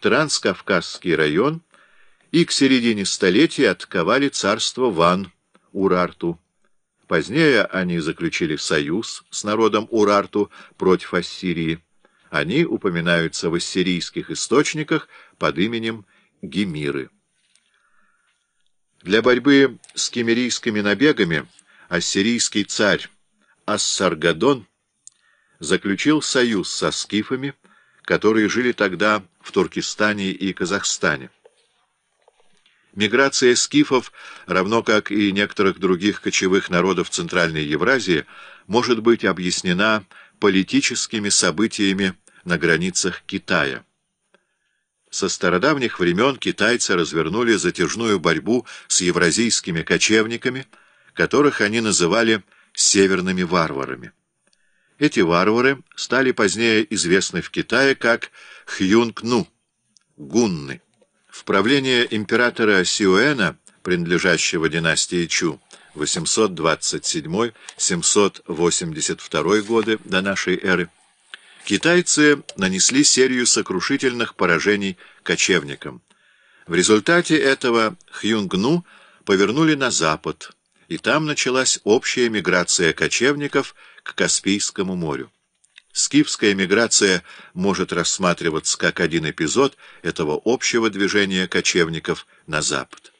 Транскавказский район и к середине столетия атаковали царство Ван, Урарту. Позднее они заключили союз с народом Урарту против Ассирии. Они упоминаются в ассирийских источниках под именем Гемиры. Для борьбы с кемерийскими набегами ассирийский царь Ассаргадон заключил союз со скифами, которые жили тогда в Туркестане и Казахстане. Миграция скифов, равно как и некоторых других кочевых народов Центральной Евразии, может быть объяснена политическими событиями на границах Китая. Со стародавних времен китайцы развернули затяжную борьбу с евразийскими кочевниками, которых они называли «северными варварами». Эти варвары стали позднее известны в Китае как Хюнг-Ну, гунны. В правление императора Сюэна, принадлежащего династии Чу, 827-782 годы до нашей эры, китайцы нанесли серию сокрушительных поражений кочевникам. В результате этого Хюнгну повернули на запад, и там началась общая миграция кочевников к Каспийскому морю. Скифская миграция может рассматриваться как один эпизод этого общего движения кочевников на запад.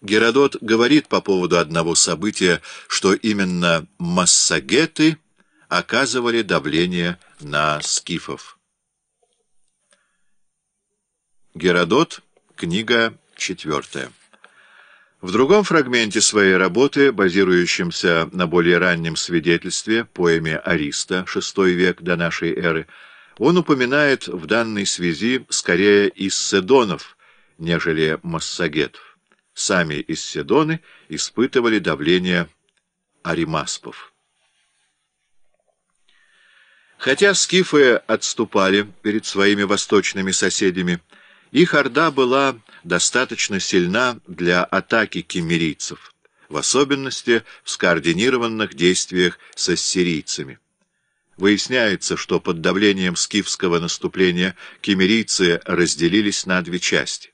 Геродот говорит по поводу одного события, что именно массагеты – оказывали давление на скифов. Геродот, книга четвертая. В другом фрагменте своей работы, базирующемся на более раннем свидетельстве, поэме Ариста, VI век до нашей эры, он упоминает в данной связи скорее исседонов, нежели массагетов. Сами исседоны испытывали давление аримаспов. Хотя скифы отступали перед своими восточными соседями, их орда была достаточно сильна для атаки кемерийцев, в особенности в скоординированных действиях с ассирийцами. Выясняется, что под давлением скифского наступления кемерийцы разделились на две части.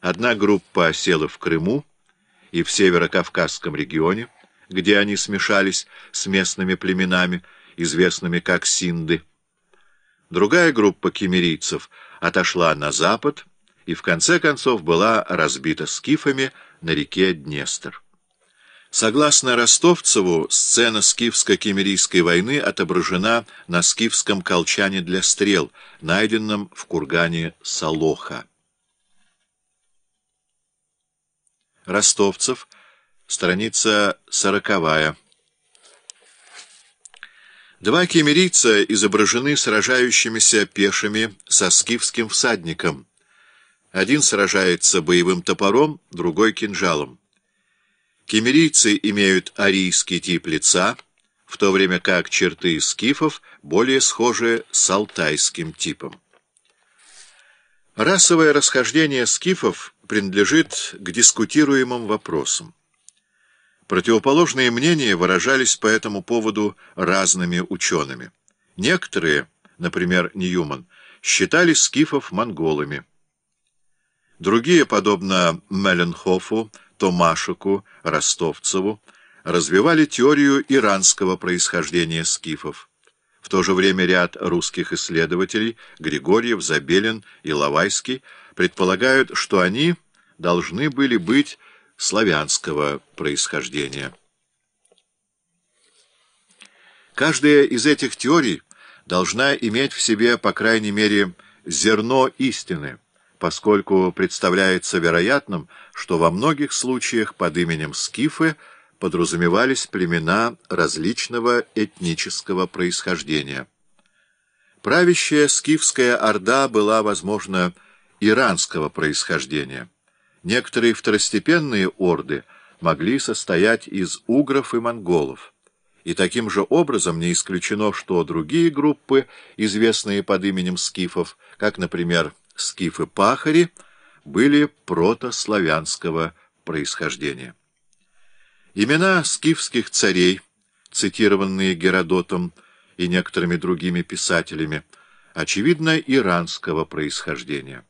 Одна группа осела в Крыму и в Северо-Кавказском регионе, где они смешались с местными племенами, известными как синды. Другая группа кемерийцев отошла на запад и в конце концов была разбита скифами на реке Днестр. Согласно Ростовцеву, сцена скифско-кемерийской войны отображена на скифском колчане для стрел, найденном в кургане Солоха. Ростовцев, страница сороковая. Два кемерийца изображены сражающимися пешими со скифским всадником. Один сражается боевым топором, другой — кинжалом. Кемерийцы имеют арийский тип лица, в то время как черты скифов более схожи с алтайским типом. Расовое расхождение скифов принадлежит к дискутируемым вопросам. Противоположные мнения выражались по этому поводу разными учеными. Некоторые, например, Ньюман, считали скифов монголами. Другие, подобно Мелленхофу, Томашику, Ростовцеву, развивали теорию иранского происхождения скифов. В то же время ряд русских исследователей, Григорьев, Забелин и Лавайский, предполагают, что они должны были быть славянского происхождения. Каждая из этих теорий должна иметь в себе, по крайней мере, зерно истины, поскольку представляется вероятным, что во многих случаях под именем скифы подразумевались племена различного этнического происхождения. Правящая скифская орда была, возможно, иранского происхождения. Некоторые второстепенные орды могли состоять из угров и монголов. И таким же образом не исключено, что другие группы, известные под именем скифов, как, например, скифы-пахари, были протославянского происхождения. Имена скифских царей, цитированные Геродотом и некоторыми другими писателями, очевидно, иранского происхождения.